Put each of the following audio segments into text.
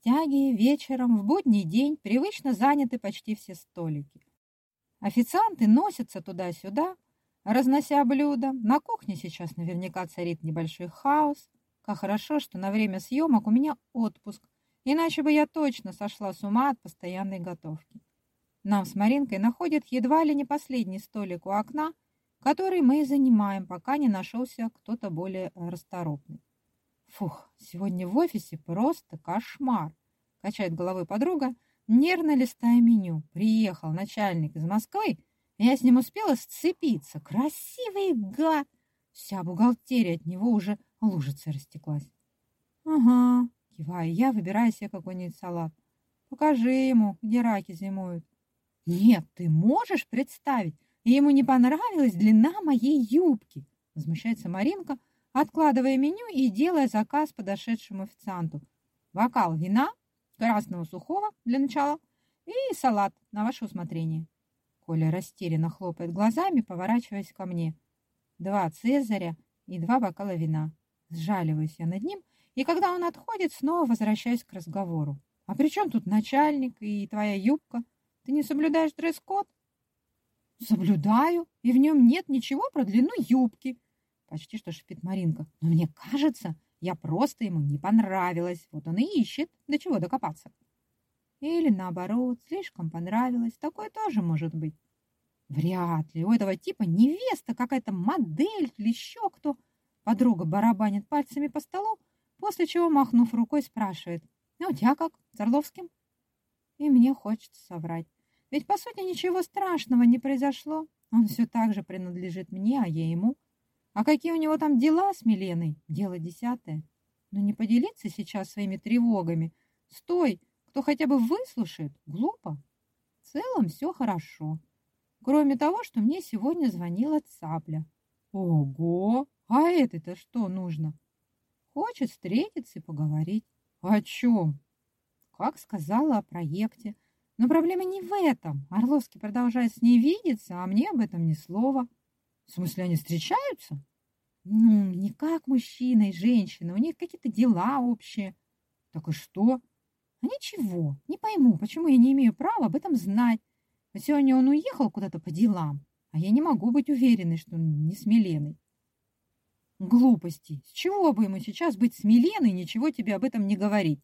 стяги вечером в будний день привычно заняты почти все столики. Официанты носятся туда-сюда, разнося блюда. На кухне сейчас наверняка царит небольшой хаос. Как хорошо, что на время съемок у меня отпуск, иначе бы я точно сошла с ума от постоянной готовки. Нам с Маринкой находят едва ли не последний столик у окна, который мы и занимаем, пока не нашелся кто-то более расторопный. Фух, сегодня в офисе просто кошмар, качает головой подруга, нервно листая меню. Приехал начальник из Москвы, я с ним успела сцепиться. Красивый гад! Вся бухгалтерия от него уже лужица растеклась. Ага, киваю я, выбирая себе какой-нибудь салат. Покажи ему, где раки зимуют. Нет, ты можешь представить, ему не понравилась длина моей юбки, возмущается Маринка, откладывая меню и делая заказ подошедшему официанту. Бокал вина, красного сухого для начала и салат на ваше усмотрение. Коля растерянно хлопает глазами, поворачиваясь ко мне. Два цезаря и два бокала вина. Сжаливаюсь я над ним, и когда он отходит, снова возвращаюсь к разговору. А при чем тут начальник и твоя юбка? Ты не соблюдаешь дресс-код? Соблюдаю, и в нем нет ничего про длину юбки. Почти что шипит Маринка. Но мне кажется, я просто ему не понравилась. Вот он и ищет, до чего докопаться. Или наоборот, слишком понравилось. Такое тоже может быть. Вряд ли. У этого типа невеста, какая-то модель или еще кто. Подруга барабанит пальцами по столу, после чего, махнув рукой, спрашивает. «А у тебя как? С Орловским?» И мне хочется соврать. Ведь, по сути, ничего страшного не произошло. Он все так же принадлежит мне, а я ему. А какие у него там дела с Миленой? Дело десятое. Но не поделиться сейчас своими тревогами с той, кто хотя бы выслушает, глупо. В целом все хорошо. Кроме того, что мне сегодня звонила цапля. Ого! А это-то что нужно? Хочет встретиться и поговорить. О чем? Как сказала о проекте. Но проблема не в этом. Орловский продолжает с ней видеться, а мне об этом ни слова. В смысле, они встречаются? Ну, не как мужчина и женщина. У них какие-то дела общие. Так и что? А ничего. Не пойму, почему я не имею права об этом знать. Но сегодня он уехал куда-то по делам, а я не могу быть уверенной, что он не с Миленой. Глупости. С чего бы ему сейчас быть с и ничего тебе об этом не говорить?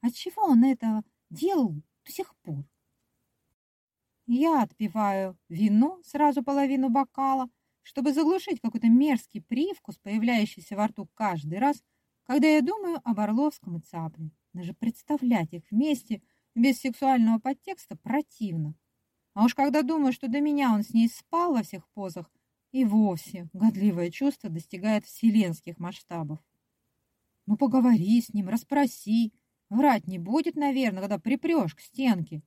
Отчего он это делал до сих пор? Я отпиваю вино, сразу половину бокала, чтобы заглушить какой-то мерзкий привкус, появляющийся во рту каждый раз, когда я думаю об Орловском и Цапле. Даже представлять их вместе без сексуального подтекста противно. А уж когда думаю, что до меня он с ней спал во всех позах, и вовсе годливое чувство достигает вселенских масштабов. Ну, поговори с ним, расспроси, Врать не будет, наверное, когда припрешь к стенке.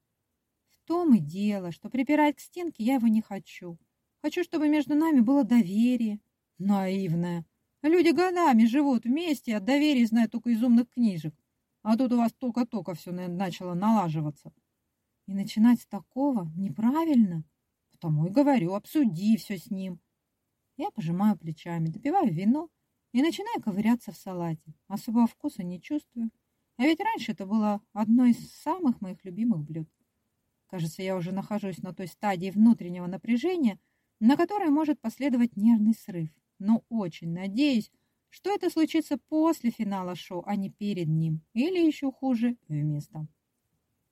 В том и дело, что припирать к стенке я его не хочу. Хочу, чтобы между нами было доверие. Наивная. Люди годами живут вместе, от доверия знают только из умных книжек. А тут у вас только-только все начало налаживаться. И начинать с такого неправильно. Потому и говорю, обсуди все с ним. Я пожимаю плечами, допиваю вино и начинаю ковыряться в салате. Особого вкуса не чувствую. А ведь раньше это было одно из самых моих любимых блюд. Кажется, я уже нахожусь на той стадии внутреннего напряжения, на которой может последовать нервный срыв. Но очень надеюсь, что это случится после финала шоу, а не перед ним. Или еще хуже, вместо.